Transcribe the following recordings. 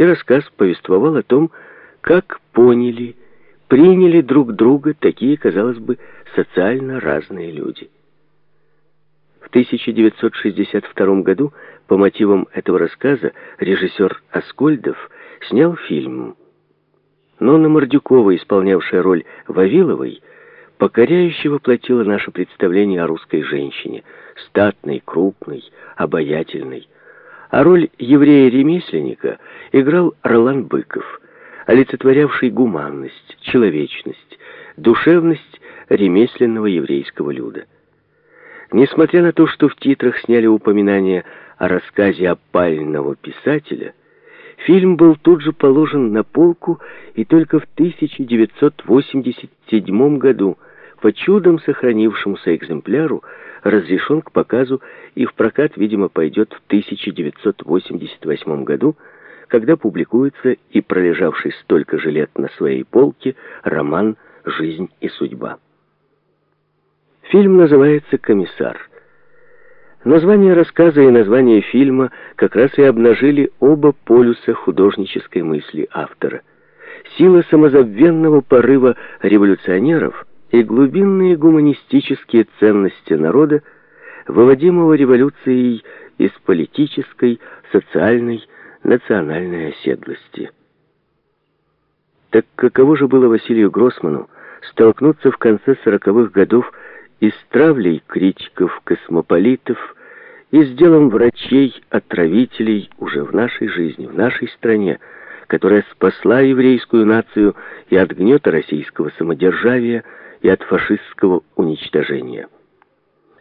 и рассказ повествовал о том, как поняли, приняли друг друга такие, казалось бы, социально разные люди. В 1962 году по мотивам этого рассказа режиссер Аскольдов снял фильм. Но на Мордюкова, исполнявшая роль Вавиловой, покоряюще воплотила наше представление о русской женщине, статной, крупной, обаятельной. А роль еврея-ремесленника играл Ролан Быков, олицетворявший гуманность, человечность, душевность ремесленного еврейского люда. Несмотря на то, что в титрах сняли упоминание о рассказе опального писателя, фильм был тут же положен на полку и только в 1987 году по чудом сохранившемуся экземпляру разрешен к показу и в прокат, видимо, пойдет в 1988 году, когда публикуется и пролежавший столько же лет на своей полке роман «Жизнь и судьба». Фильм называется «Комиссар». Название рассказа и название фильма как раз и обнажили оба полюса художнической мысли автора. Сила самозабвенного порыва революционеров и глубинные гуманистические ценности народа, выводимого революцией из политической, социальной, национальной оседлости. Так каково же было Василию Гроссману столкнуться в конце сороковых годов и с травлей критиков, космополитов, и с делом врачей-отравителей уже в нашей жизни, в нашей стране, которая спасла еврейскую нацию и от гнета российского самодержавия, и от фашистского уничтожения.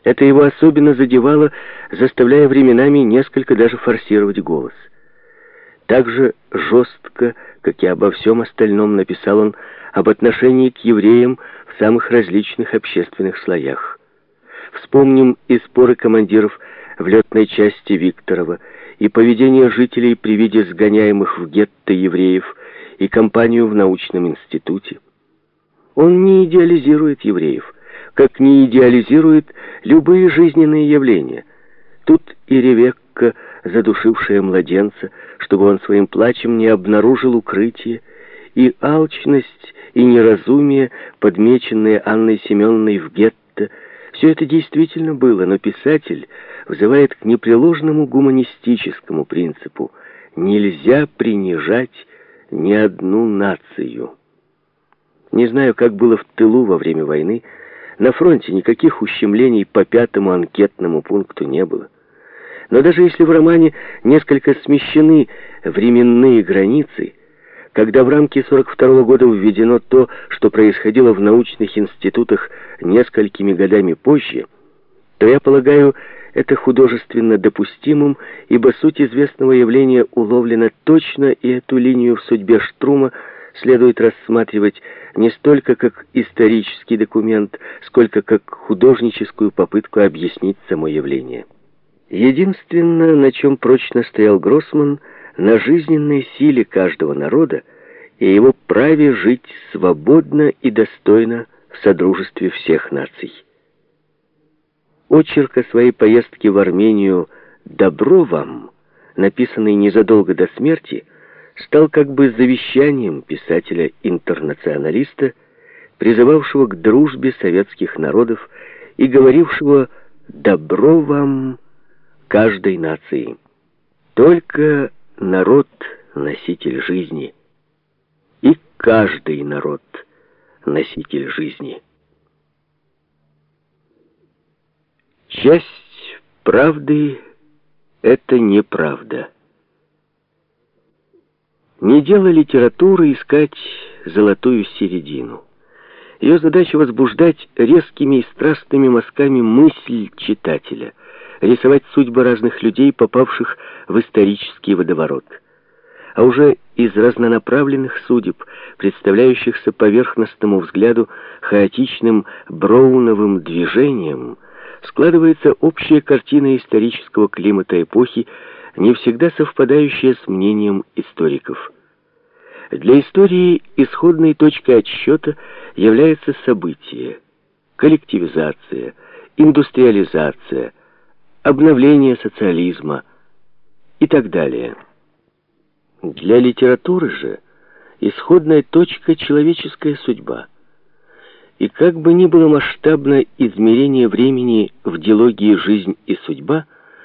Это его особенно задевало, заставляя временами несколько даже форсировать голос. Так же жестко, как и обо всем остальном, написал он об отношении к евреям в самых различных общественных слоях. Вспомним и споры командиров в летной части Викторова, и поведение жителей при виде сгоняемых в гетто евреев, и кампанию в научном институте. Он не идеализирует евреев, как не идеализирует любые жизненные явления. Тут и Ревекка, задушившая младенца, чтобы он своим плачем не обнаружил укрытие, и алчность, и неразумие, подмеченные Анной Семеновной в гетто, все это действительно было, но писатель взывает к непреложному гуманистическому принципу. Нельзя принижать ни одну нацию. Не знаю, как было в тылу во время войны. На фронте никаких ущемлений по пятому анкетному пункту не было. Но даже если в романе несколько смещены временные границы, когда в рамки 42 -го года введено то, что происходило в научных институтах несколькими годами позже, то, я полагаю, это художественно допустимым, ибо суть известного явления уловлена точно, и эту линию в судьбе Штрума следует рассматривать не столько как исторический документ, сколько как художническую попытку объяснить само явление. Единственное, на чем прочно стоял Гроссман, на жизненной силе каждого народа и его праве жить свободно и достойно в содружестве всех наций. Очерк о своей поездке в Армению «Добро вам», написанный незадолго до смерти, стал как бы завещанием писателя-интернационалиста, призывавшего к дружбе советских народов и говорившего «добро вам каждой нации». Только народ — носитель жизни, и каждый народ — носитель жизни. Часть правды — это неправда. Не дело литературы искать золотую середину. Ее задача возбуждать резкими и страстными мазками мысль читателя, рисовать судьбы разных людей, попавших в исторический водоворот. А уже из разнонаправленных судеб, представляющихся поверхностному взгляду хаотичным броуновым движением, складывается общая картина исторического климата эпохи, не всегда совпадающее с мнением историков. Для истории исходной точкой отсчета является событие, коллективизация, индустриализация, обновление социализма и так далее. Для литературы же исходная точка — человеческая судьба. И как бы ни было масштабно измерение времени в диалогии «Жизнь и судьба»,